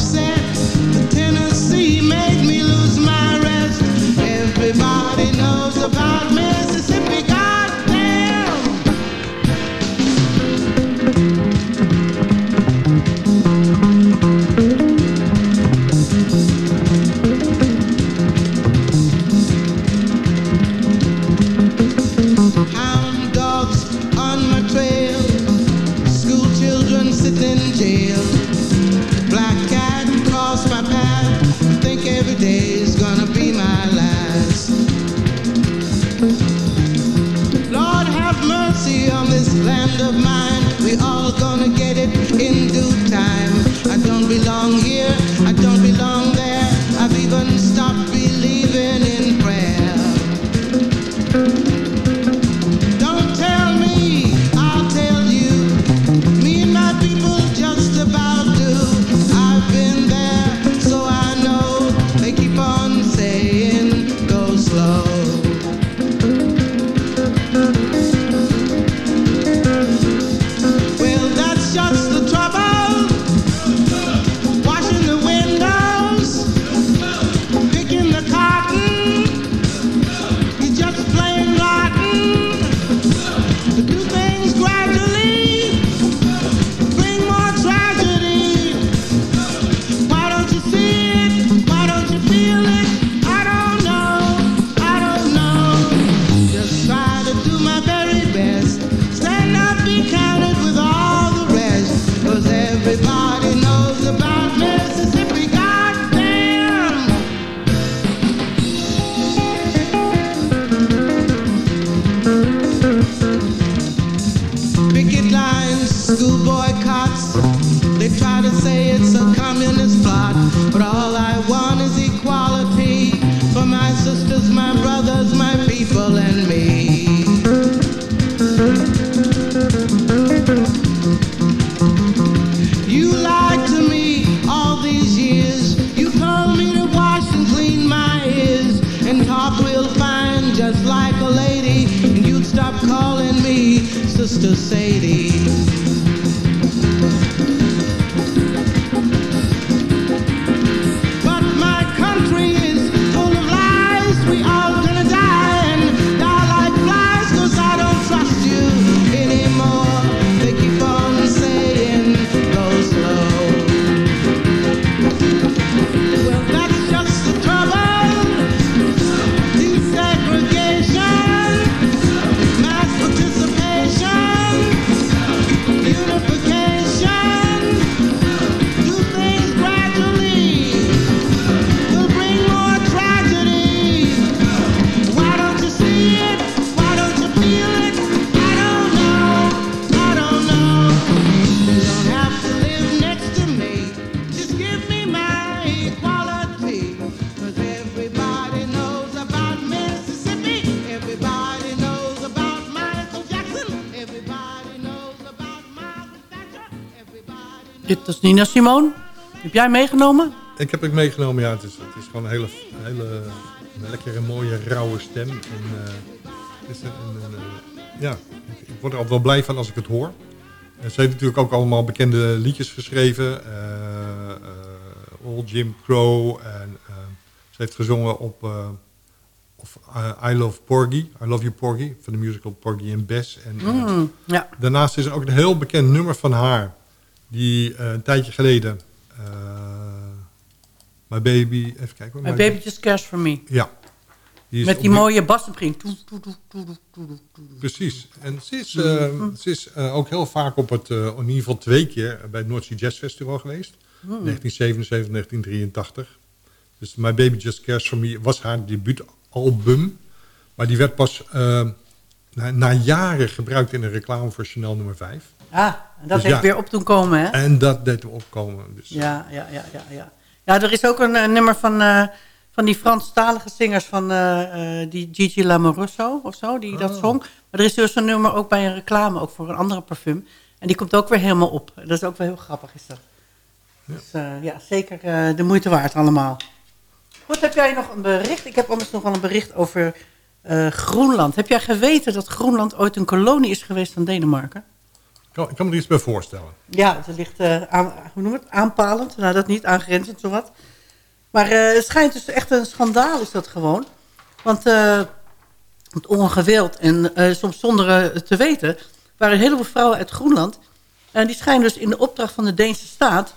Nina Simone. Heb jij meegenomen? Ik heb het meegenomen, ja. Het is, het is gewoon een hele, hele een lekkere, mooie, rauwe stem. En, eh, is een, een- een, eh, ja, ik, word er altijd wel blij van als ik het hoor. En ze heeft natuurlijk ook allemaal bekende liedjes geschreven. eh eh, Old Jim Crow. En ze heeft gezongen op of, I Love Porgy. I Love You Porgy. Van de musical Porgy and Bess. En, Mm, ja. Daarnaast is er ook een heel bekend nummer van haar. Die eh, een tijdje geleden... eh, My Baby... Even kijken. hoor. My Baby Just Cares For Me. Ja. Die Met die mooie bas op ging. Toe, toe, toe, toe, toe, toe, toe. Precies. En ze is, eh, ze is ook heel vaak op het... in ieder geval twee keer bij het North Sea Jazz Festival geweest. 1977, 1983. Dus My Baby Just Cares For Me was haar debuutalbum. Maar die werd pas na, na jaren gebruikt in een reclame voor Chanel nummer 5. Ah, en dat Dus heeft ja. weer op doen komen, hè? En dat deed we opkomen. Dus, Ja, ja, ja, ja, ja. Ja, er is ook een, eh, nummer van, eh, van die Franstalige zingers van eh, die Gigi Lamoroso of zo, die dat Oh. zong. Maar er is dus een nummer ook bij een reclame, ook voor een andere parfum. En die komt ook weer helemaal op. Dat is ook wel heel grappig, is dat. Dus eh, ja, zeker de moeite waard allemaal. Goed, heb jij nog een bericht? Ik heb anders nog wel een bericht over Groenland. Heb jij geweten dat Groenland ooit een kolonie is geweest van Denemarken? Kan, ik kan me er iets bij voorstellen. Ja, het ligt eh, aan, hoe noem het? aanpalend. Nou, dat niet, aangrenzend, zowat. Maar eh, het schijnt dus echt een schandaal is dat gewoon. Want het ongeweld en soms zonder te weten... waren een heleboel vrouwen uit Groenland. En die schijnen dus in de opdracht van de Deense staat...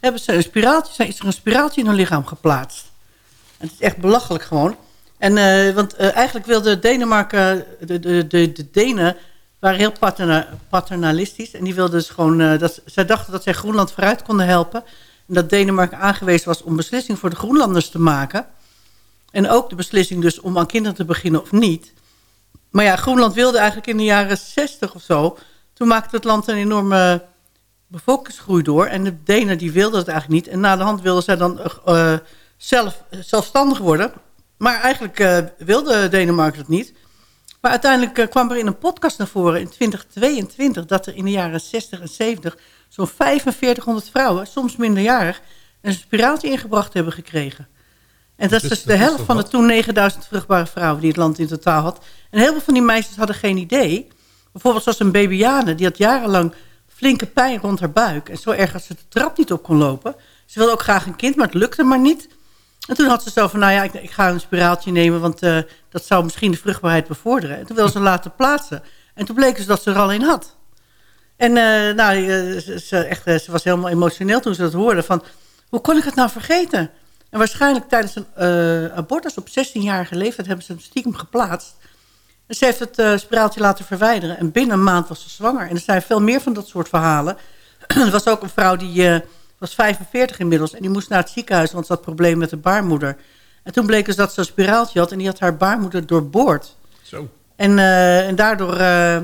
hebben ze een spiraaltje, is er een spiraaltje in hun lichaam geplaatst. En het is echt belachelijk gewoon. En, want eigenlijk wilde Denemarken, de, de, de, de Denen waren heel paterna- paternalistisch. En die wilden dus gewoon, eh, dat, zij dachten dat zij Groenland vooruit konden helpen. En dat Denemarken aangewezen was om beslissing voor de Groenlanders te maken. En ook de beslissing dus om aan kinderen te beginnen of niet. Maar ja, Groenland wilde eigenlijk in de jaren 60 of zo. Toen maakte het land een enorme bevolkingsgroei door. En de Denen die wilden het eigenlijk niet. En na de hand wilden zij dan eh, zelf, zelfstandig worden. Maar eigenlijk eh, wilde Denemarken het niet. Maar uiteindelijk eh, kwam er in een podcast naar voren in 2022... dat er in de jaren 60 en 70 zo'n 4500 vrouwen, soms minderjarig... een spiraaltje ingebracht hebben gekregen. En dat is dus de helft van de toen 9000 vruchtbare vrouwen die het land in totaal had. En heel veel van die meisjes hadden geen idee. Bijvoorbeeld zoals een babyane, die had jarenlang flinke pijn rond haar buik. En zo erg dat ze de trap niet op kon lopen. Ze wilde ook graag een kind, maar het lukte maar niet. En toen had ze zo van, nou ja, ik, ik ga een spiraaltje nemen... want eh, dat zou misschien de vruchtbaarheid bevorderen. En toen wilde ze laten plaatsen. En toen bleek dus dat ze er al een had. En eh, nou, eh, ze, ze- echt, ze was helemaal emotioneel toen ze dat hoorde. Van, hoe kon ik het nou vergeten? En waarschijnlijk tijdens een abortus op 16-jarige leeftijd... hebben ze hem stiekem geplaatst. En ze heeft het spiraaltje laten verwijderen. En binnen een maand was ze zwanger. En er zijn veel meer van dat soort verhalen. er was ook een vrouw die was 45 inmiddels. En die moest naar het ziekenhuis, want ze had problemen met de baarmoeder. En toen bleek dus dat ze een spiraaltje had. En die had haar baarmoeder doorboord. Zo. En, eh, en daardoor, eh,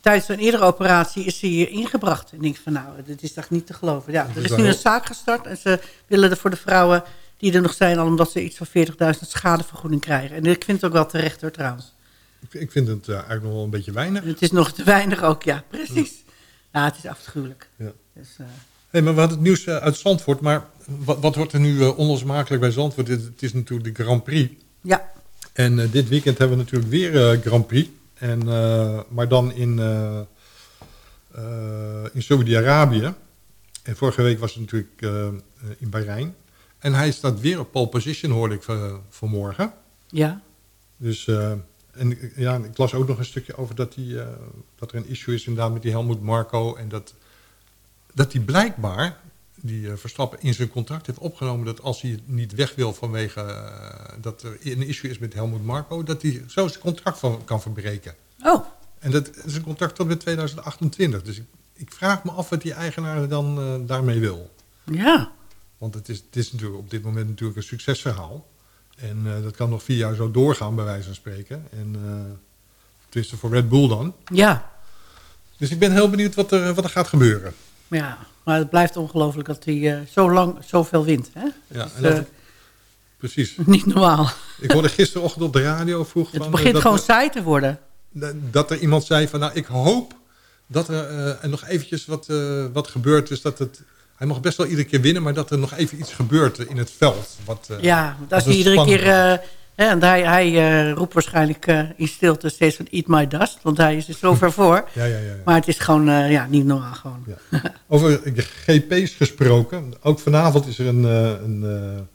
tijdens een eerdere operatie, is ze hier ingebracht. En ik denk van, nou, dit is toch niet te geloven. Ja, er is nu een zaak gestart. En ze willen er voor de vrouwen die er nog zijn... al omdat ze iets van 40.000 schadevergoeding krijgen. En ik vind het ook wel terecht hoor, trouwens. Ik, vind het eh, eigenlijk nog wel een beetje weinig. Het is nog te weinig ook, ja, precies. Ja, het is afschuwelijk. Ja. Dus, Hey, maar we hadden het nieuws eh, uit Zandvoort. Maar wat, wat wordt er nu eh, onlosmakelijk bij Zandvoort? Het, het is natuurlijk de Grand Prix. ja, En eh, dit weekend hebben we natuurlijk weer Grand Prix. En, maar dan in, in Saudi-Arabië. En vorige week was het natuurlijk in Bahrein. En hij staat weer op pole position, hoorde ik van, vanmorgen. ja. Dus, en ik- ja, ik las ook nog een stukje over dat, die, dat er een issue is inderdaad met die Helmut Marco. En dat, dat hij blijkbaar, die eh, Verstappen, in zijn contract heeft opgenomen... dat als hij niet weg wil vanwege eh, dat er een issue is met Helmut Marco... dat hij zo zijn contract van, kan verbreken. Oh, En dat is een contract tot met 2028. Dus ik, ik vraag me af wat die eigenaar dan eh, daarmee wil. ja. Want het is, het is natuurlijk op dit moment natuurlijk een succesverhaal. En dat kan nog vier jaar zo doorgaan, bij wijze van spreken. En uh, tenminste voor Red Bull dan. Ja, Dus ik ben heel benieuwd wat er, wat er gaat gebeuren. Ja. Maar het blijft ongelooflijk dat hij eh, zo lang zoveel wint. Hè? Ja, Dus, en dat, eh, precies. niet normaal. Ik hoorde gisterochtend op de radio vroeg Het eh, begint dat, gewoon saai te worden. dat er iemand zei van... nou, ik hoop dat er en nog eventjes wat, eh, wat gebeurt. Dus dat het... Hij mag best wel iedere keer winnen, maar dat er nog even iets gebeurt in het veld. Wat, Ja, want als hij iedere keer... en hij hij eh, roept waarschijnlijk eh, in stilte steeds van eat my dust. Want hij is er zo ver voor. Ja, ja, ja. ja. Maar het is gewoon eh, ja, niet normaal gewoon. Ja. Over GP's gesproken. Ook vanavond is er een, een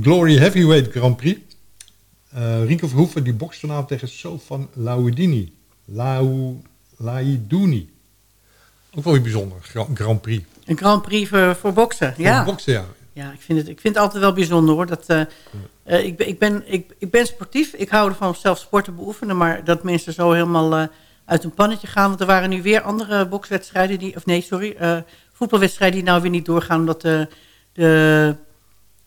Glory Heavyweight Grand Prix. Rico Verhoeven die bokst vanavond tegen Sofan Laudini. Lau, Laiduni. Ook wel weer bijzonder, Gra- Grand Prix. Een Grand Prix voor, voor boksen. Voor Ja. boksen, ja. Ja, ik vind, het, ik vind het altijd wel bijzonder hoor. Dat, eh, eh, ik, ben, ik, ben, ik, ik ben sportief. Ik hou ervan zelf sport te beoefenen. Maar dat mensen zo helemaal eh, uit hun pannetje gaan. Want er waren nu weer andere bokswedstrijden. Die, of nee, sorry. voetbalwedstrijden die nou weer niet doorgaan. Omdat de, de,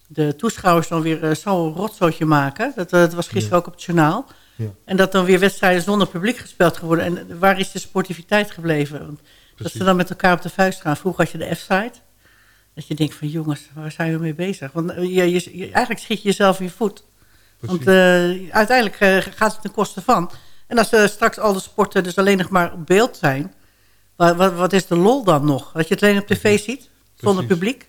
de toeschouwers dan weer zo'n rotzootje maken. Dat, dat was gisteren ook op het journaal. Ja. En dat dan weer wedstrijden zonder publiek gespeeld geworden. En waar is de sportiviteit gebleven? Want dat ze dan met elkaar op de vuist gaan. Vroeger had je de F-side. Dat je denkt van jongens, waar zijn we mee bezig? Want eh, je, je, je- eigenlijk schiet je jezelf in je voet. Want eh, uiteindelijk eh, gaat het ten koste van. En als er straks al de sporten dus alleen nog maar op beeld zijn... Wat, wat, wat is de lol dan nog? Dat je het alleen op tv ziet, zonder Precies. publiek?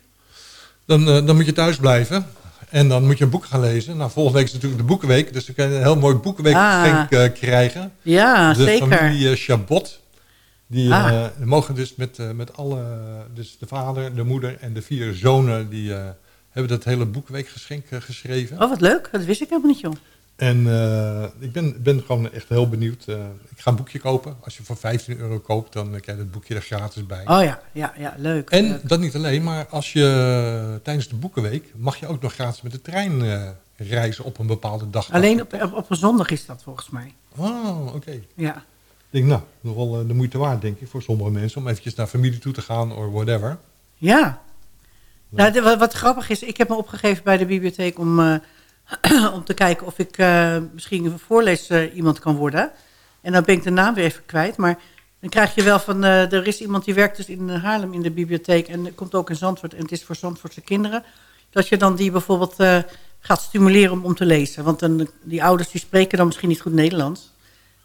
Dan, dan moet je thuis blijven. En dan moet je een boek gaan lezen. Nou, volgende week is natuurlijk de Boekenweek. Dus dan kan je een heel mooi boekenweekgeschenk Ah. krijgen. Ja, de zeker. familie eh, Chabot. Die Ah. eh, mogen dus met, eh, met alle, dus de vader, de moeder en de vier zonen, die eh, hebben dat hele boekweekgeschenk geschreven. Oh, wat leuk. Dat wist ik helemaal niet, joh. En ik ben, ben gewoon echt heel benieuwd. Ik ga een boekje kopen. Als je voor 15 euro koopt, dan krijg je het boekje er gratis bij. Oh ja, ja, ja leuk. En Leuk. dat niet alleen, maar als je tijdens de boekenweek mag je ook nog gratis met de trein reizen op een bepaalde dag. Alleen op, op, op een zondag is dat volgens mij. Oh, oké. Ja. Denk, nou, nog wel eh, de moeite waard, denk ik, voor sommige mensen... om eventjes naar familie toe te gaan of whatever. Ja. Nou, wat, grappig is, ik heb me opgegeven bij de bibliotheek om, eh, om te kijken of ik eh, misschien een voorlees iemand kan worden. En dan ben ik de naam weer even kwijt. Maar dan krijg je wel van, er is iemand die werkt dus in Haarlem in de bibliotheek. En komt ook in Zandvoort en het is voor Zandvoortse kinderen. Dat je dan die bijvoorbeeld gaat stimuleren om, om te lezen. Want dan, die ouders die spreken dan misschien niet goed Nederlands.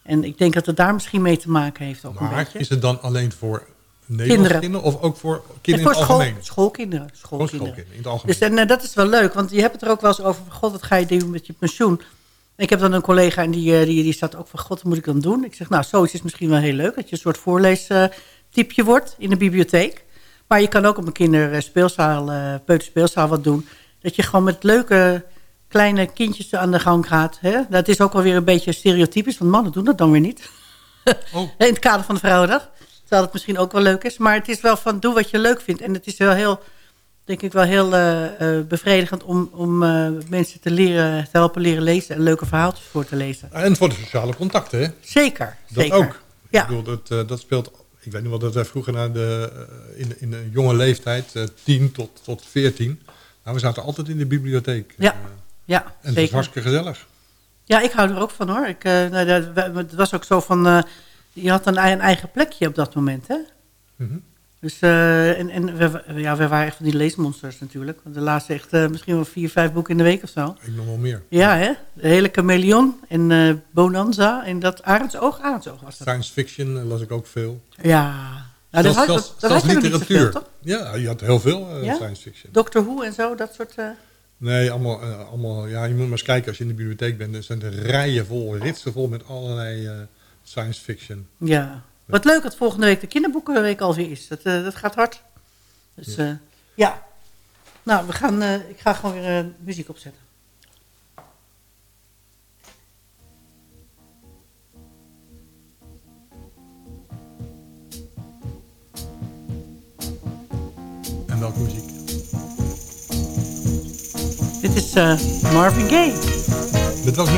En ik denk dat het daar misschien mee te maken heeft ook een Maar beetje. is het dan alleen voor Nederlandse kinderen. kinderen of ook voor En kinderen voor in het school, algemeen? schoolkinderen. Schoolkinderen. schoolkinderen, in het algemeen. Dus en, eh, dat is wel leuk, want je hebt het er ook wel eens over... God, wat ga je doen met je pensioen? Ik heb dan een collega en die, eh, die, die staat ook van... God, wat moet ik dan doen? Ik zeg, nou, zoiets is misschien wel heel leuk. Dat je een soort voorleestypje wordt in de bibliotheek. Maar je kan ook op een kinderspeelzaal, eh peuterspeelzaal wat doen. Dat je gewoon met leuke kleine kindjes aan de gang gaat. Hè? Dat is ook wel weer een beetje stereotypisch, want mannen doen dat dan weer niet. Oh. In het kader van de Vrouwendag. Terwijl het misschien ook wel leuk is. Maar het is wel van, doe wat je leuk vindt. En het is wel heel, denk ik wel heel eh, eh, bevredigend... om, om eh, mensen te leren, te helpen leren lezen... en leuke verhaaltjes voor te lezen. En voor de sociale contacten, hè? Zeker, Dat zeker. ook. Ja. Ik bedoel, dat, dat speelt... Ik weet nog wel dat wij vroeger naar de, in, in een jonge leeftijd, 10 tot, tot 14... Nou, we zaten altijd in de bibliotheek. Ja, ja en het was hartstikke gezellig. Ja, ik hou er ook van hoor. Ik, eh, nou, dat- het was ook zo van... eh, je had een, een eigen plekje op dat moment, hè? Mhm. Dus, eh, en, en we, ja, we waren echt van die leesmonsters natuurlijk. Want de laatste echt misschien wel vier, vijf boeken in de week of zo. Ik nog wel meer. Ja, hè? De hele chameleon en Bonanza en dat Arendsoog. Arendsoog was dat. Science fiction las ik ook veel. Ja. Nou, dat had, zelfs- dat, zelfs had literatuur. Ja, je had heel veel Ja? science fiction. Doctor Who en zo, dat soort... Nee, allemaal, eh, allemaal, ja, je moet maar eens kijken als je in de bibliotheek bent. Er zijn rijen vol, ritsen vol met allerlei eh, science fiction. ja. Wat leuk dat volgende week de kinderboekenweek alweer is. Dat, eh, dat gaat hard. Dus ja. ja. Nou, we gaan, ik ga gewoon weer muziek opzetten. En welke muziek? Dit is eh, Marvin Gaye. Dit was nu?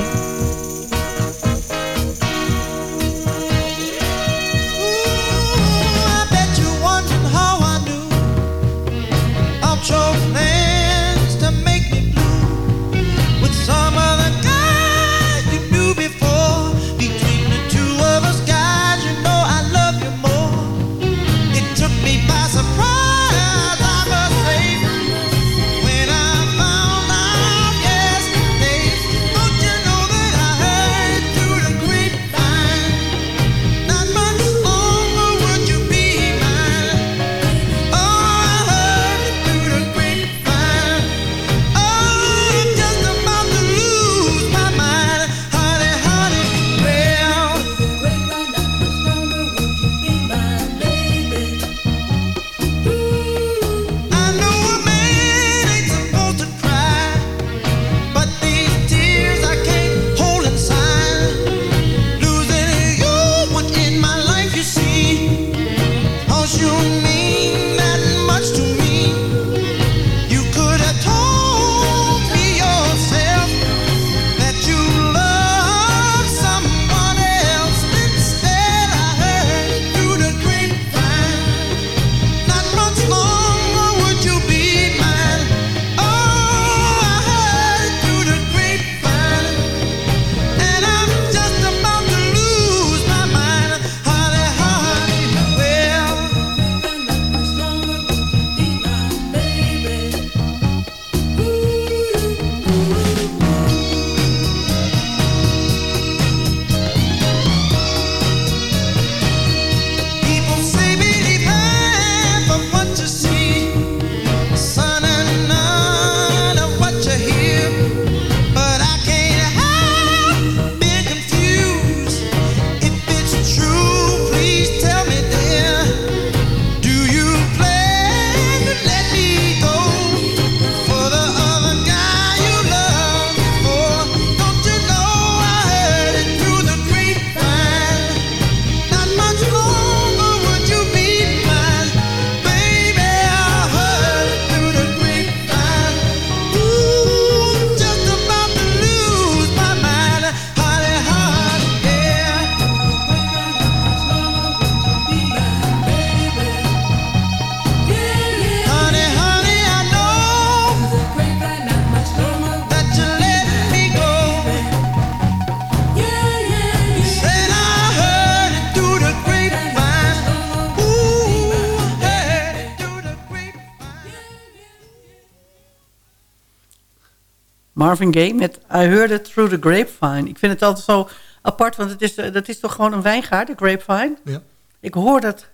Marvin Gaye met I Heard It Through the Grapevine. Ik vind het altijd zo apart, want het is, eh, dat is toch gewoon een wijngaard, de Grapevine? Ja. Ik hoor dat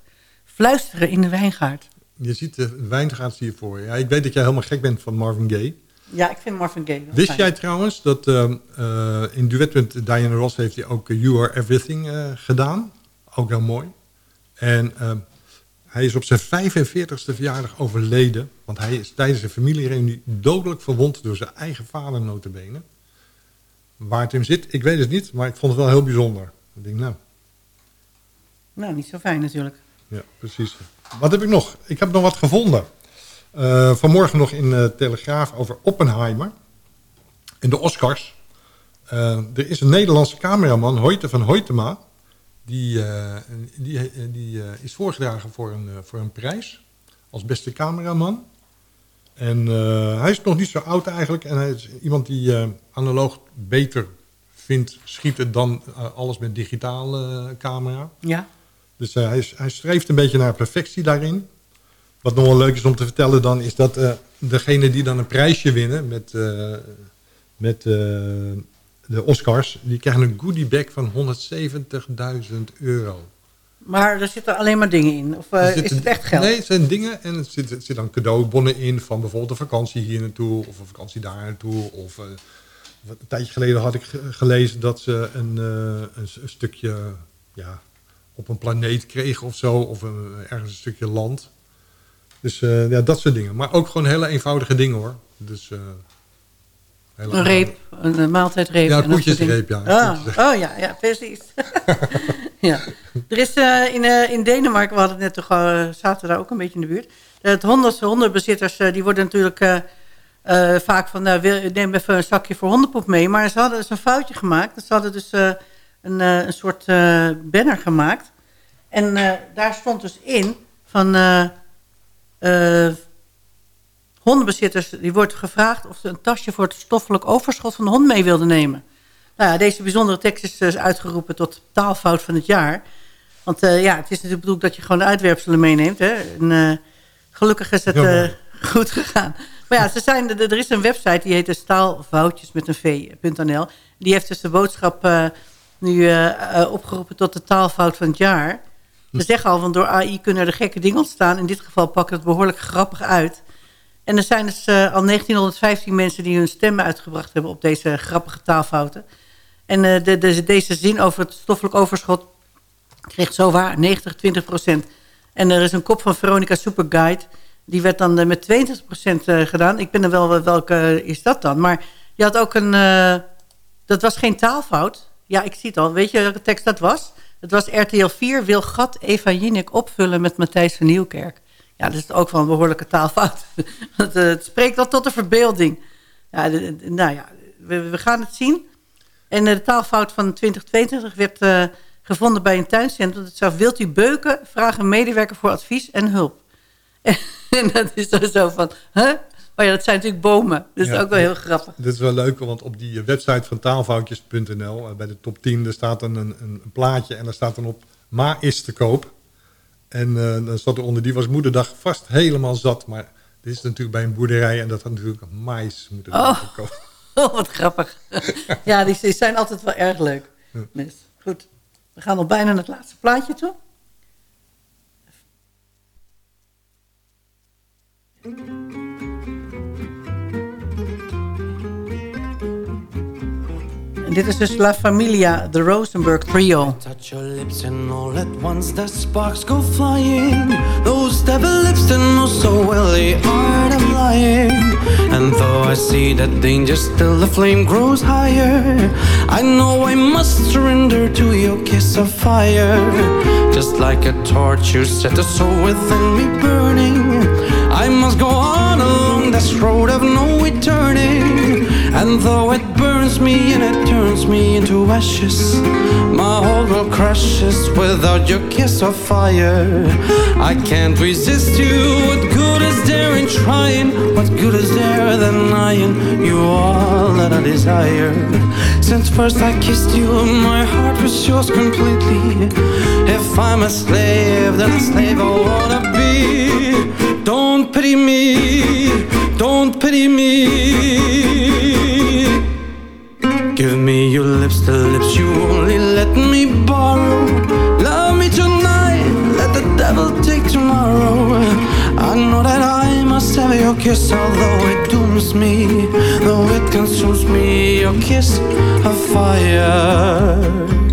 Fluisteren in de wijngaard. Je ziet de wijngaard je voor je. Ja, ik weet dat jij helemaal gek bent van Marvin Gaye. Ja, ik vind Marvin Gaye wel Wist fijn. jij trouwens dat ehm, eh, in duet met Diana Ross heeft hij ook eh, You Are Everything eh, gedaan? Ook heel mooi. En ehm, hij is op zijn 45ste verjaardag overleden. Want hij is tijdens een familiereunie dodelijk verwond door zijn eigen vader notabene. Waar het hem zit, ik weet het niet. Maar ik vond het wel heel bijzonder. Ik denk, nou, Nou, niet zo fijn natuurlijk. ja, precies. Wat heb ik nog? Ik heb nog wat gevonden. Eh, vanmorgen nog in de Telegraaf over Oppenheimer. In de Oscars. Eh, er is een Nederlandse cameraman, Hoyte van Hoytema. Die, eh, die, die is voorgedragen voor een, voor een prijs. Als beste cameraman. En eh, hij is nog niet zo oud eigenlijk. En hij is iemand die eh, analoog beter vindt schieten dan eh, alles met digitale camera. Ja. Dus hij, is- hij streeft een beetje naar perfectie daarin. Wat nog wel leuk is om te vertellen dan... is dat degene die dan een prijsje winnen met, met de Oscars... die krijgen een goodiebag van 170.000 euro. Maar er zitten alleen maar dingen in. Of eh, is het echt geld? Nee, het zijn dingen en er zitten er zitten dan cadeaubonnen in... van bijvoorbeeld een vakantie hier naartoe of een vakantie daar naartoe. Of, eh, een tijdje geleden had ik ge- gelezen dat ze een, eh, een, een stukje... Ja, op een planeet kregen of zo. Of een, ergens een stukje land. Dus ja, dat soort dingen. Maar ook gewoon hele eenvoudige dingen hoor. Dus, hele Een reep, een, maaltijdreep. Ja, en dat soort koetjesreep, ja, koetjesreep. oh ja, ja, precies. ja. Er is eh, in, eh, in Denemarken, we hadden het net toch, eh, zaten daar ook een beetje in de buurt. Het honderd, hondenbezitters, die worden natuurlijk vaak van, nou, neem even een zakje voor hondenpoep mee. Maar ze hadden dus een foutje gemaakt. Ze hadden dus een, een soort banner gemaakt. En daar stond dus in van... hondenbezitters die wordt gevraagd of ze een tasje voor het stoffelijk overschot van de hond mee wilden nemen. Nou ja, deze bijzondere tekst is dus uitgeroepen tot taalfout van het jaar. Want eh, ja, het is natuurlijk bedoeld dat je gewoon de uitwerpselen meeneemt. Hè? En, eh, gelukkig is het eh, goed gegaan. Maar ja, ze zijn, er is een website die heet staalfoutjes met een v.nl. Die heeft dus de boodschap nu opgeroepen tot de taalfout van het jaar. Ze zeggen al, van door AI kunnen er gekke dingen ontstaan. In dit geval pakken het behoorlijk grappig uit. En er zijn dus al 1915 mensen die hun stemmen uitgebracht hebben op deze grappige taalfouten. En eh, de, de- deze zin over het stoffelijk overschot kreeg zo waar 90, 20 procent. En er is een kop van Veronica Superguide. Die werd dan eh, met 22 procent eh, gedaan. Ik ben er wel, wel- welke is dat dan? Maar je had ook een... dat was geen taalfout. Ja, ik zie het al. Weet je welke tekst dat was? Het was RTL 4 wil gat Eva Jinek opvullen met Matthijs van Nieuwkerk. Ja, dat is ook wel een behoorlijke taalfout. Het spreekt wel tot de verbeelding. Ja, nou ja, we gaan het zien. En eh, de taalfout van 2022 werd eh, gevonden bij een tuincentrum. Dat zou, wilt u beuken? Vraag een medewerker voor advies en hulp. en dat is dan zo van, huh? Maar ja, dat zijn natuurlijk bomen. Dus Ja. ook wel heel grappig. Dit is wel leuk, want op die website van taalfoutjes.nl, eh, bij de top 10, er staat een, een, een plaatje en daar staat dan op, ma is te koop. En dan staat er onder, die was moederdag vast helemaal zat. Maar dit is natuurlijk bij een boerderij en dat had natuurlijk mais moeten worden Oh. Oh, wat grappig. ja, die, die zijn altijd wel erg leuk. Dus, goed, we gaan al bijna naar het laatste plaatje toe. En dit is dus La Familia, de Rosenberg Trio. Touch your lips and all at once the sparks go flying. Those devil lips know so well lying. And though I see that danger, still the flame grows higher. I know I must surrender to your kiss of fire. Just like a torch, you set soul within me burning. I must go on along this road of no returning. And though it burns me and it turns me into ashes, my whole world crashes without your kiss of fire. I can't resist you. What good is there in trying? What good is there than lying? You all that I desire. Since first I kissed you, my heart was yours completely. If I'm a slave, then a slave I wanna be. Don't pity me, don't pity me. Give me your lips, the lips you only let me borrow. Love me tonight, let the devil take tomorrow. I know that I must have your kiss Although it dooms me, though it consumes me Your kiss, a fire.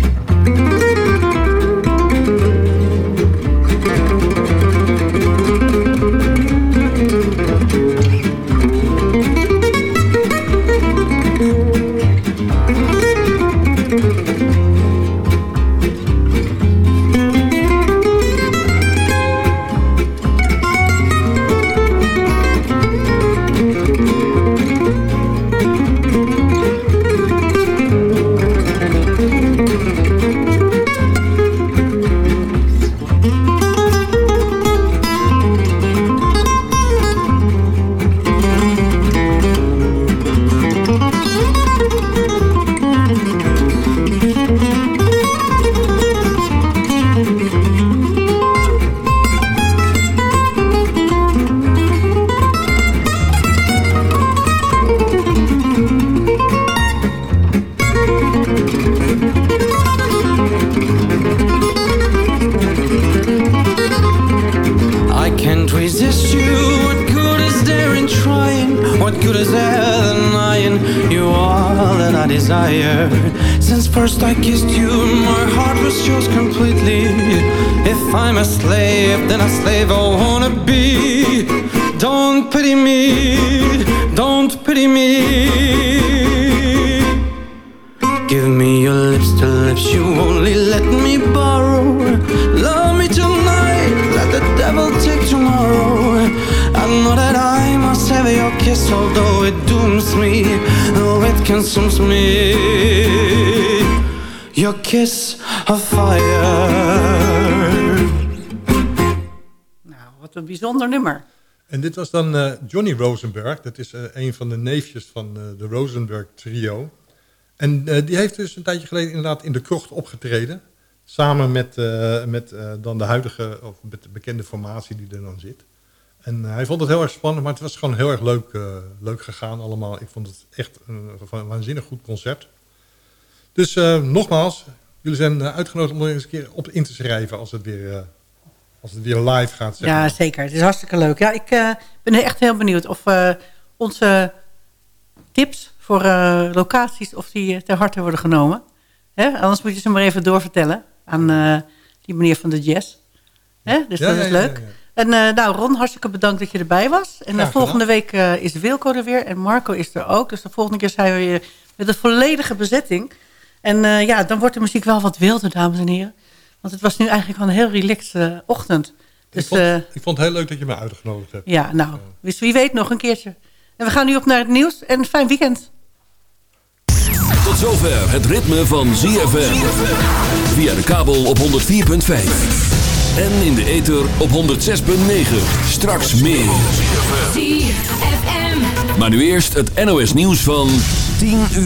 Slave, I wanna be. Don't pity me. Don't pity me. Give me your lips to lips you only let me borrow. Love me tonight, let the devil take tomorrow. I know that I must have your kiss, although it dooms me, though it consumes me. Your kiss of fire. Een bijzonder nummer. En dit was dan eh, Johnny Rosenberg. Dat is eh, een van de neefjes van eh, de Rosenberg trio. En die heeft dus een tijdje geleden inderdaad in de krocht opgetreden. Samen met, met dan de huidige, of met de bekende formatie die er dan zit. En hij vond het heel erg spannend, maar het was gewoon heel erg leuk, leuk gegaan allemaal. Ik vond het echt een, een waanzinnig goed concert. Dus nogmaals, jullie zijn uitgenodigd om er eens een keer op in te schrijven als het weer, als het weer live gaat. Zeg Ja, zeker. Het is hartstikke leuk. Ja, ik eh, ben echt heel benieuwd of eh, onze tips voor eh, locaties... of die ter harte worden genomen. Hè? Anders moet je ze maar even doorvertellen aan die meneer van de jazz. Hè? Dus Ja, dat ja, is leuk. ja. En nou, Ron, hartstikke bedankt dat je erbij was. En volgende week is Wilco er weer en Marco is er ook. Dus de volgende keer zijn we weer met een volledige bezetting. En ja, dan wordt de muziek wel wat wilder, dames en heren. Want het was nu eigenlijk wel een heel relaxed eh, ochtend. Dus ik, vond, eh, ik vond het heel leuk dat je me uitgenodigd hebt. ja, nou, dus wie weet nog een keertje. En we gaan nu op naar het nieuws en een fijn weekend. Tot zover het ritme van ZFM. Via de kabel op 104.5. En in de ether op 106.9. Straks meer. ZFM. Maar nu eerst het NOS nieuws van 10 uur.